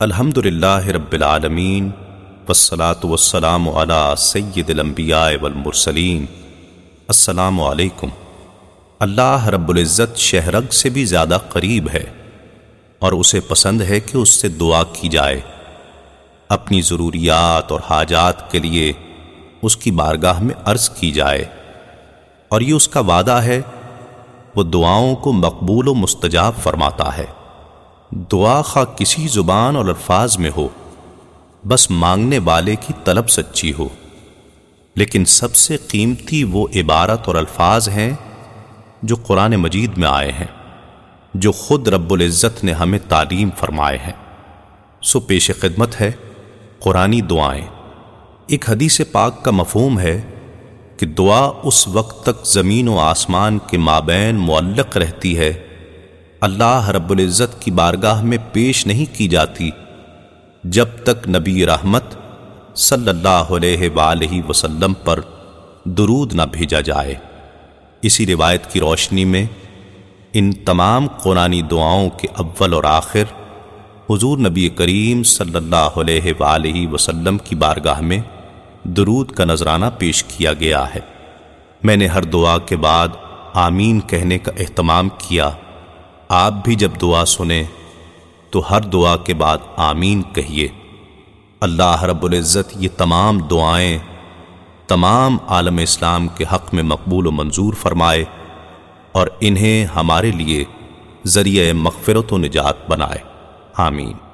الحمد للہ رب العالمین والصلاة والسلام علی سید الانبیاء والمرسلین۔ السلام علیکم۔ اللہ رب العزت شہرگ سے بھی زیادہ قریب ہے اور اسے پسند ہے کہ اس سے دعا کی جائے۔ اپنی ضروریات اور حاجات کے لیے اس کی بارگاہ میں عرض کی جائے۔ اور یہ اس کا وعدہ ہے، وہ دعاؤں کو مقبول و مستجاب فرماتا ہے۔ دعا خواہ کسی زبان اور الفاظ میں ہو، بس مانگنے والے کی طلب سچی ہو۔ لیکن سب سے قیمتی وہ عبارت اور الفاظ ہیں جو قرآن مجید میں آئے ہیں، جو خود رب العزت نے ہمیں تعلیم فرمائے ہیں۔ سو پیش خدمت ہے قرآنی دعائیں۔ ایک حدیث پاک کا مفہوم ہے کہ دعا اس وقت تک زمین و آسمان کے مابین معلق رہتی ہے اللہ رب العزت کی بارگاہ میں پیش نہیں کی جاتی جب تک نبی رحمت صلی اللہ علیہ وآلہ وسلم پر درود نہ بھیجا جائے۔ اسی روایت کی روشنی میں ان تمام قرآنی دعاؤں کے اول اور آخر حضور نبی کریم صلی اللہ علیہ وآلہ وسلم کی بارگاہ میں درود کا نذرانہ پیش کیا گیا ہے۔ میں نے ہر دعا کے بعد آمین کہنے کا اہتمام کیا۔ آپ بھی جب دعا سنیں، تو ہر دعا کے بعد آمین کہیے۔ اللہ رب العزت یہ تمام دعائیں تمام عالم اسلام کے حق میں مقبول و منظور فرمائے اور انہیں ہمارے لیے ذریعہ مغفرت و نجات بنائے۔ آمین۔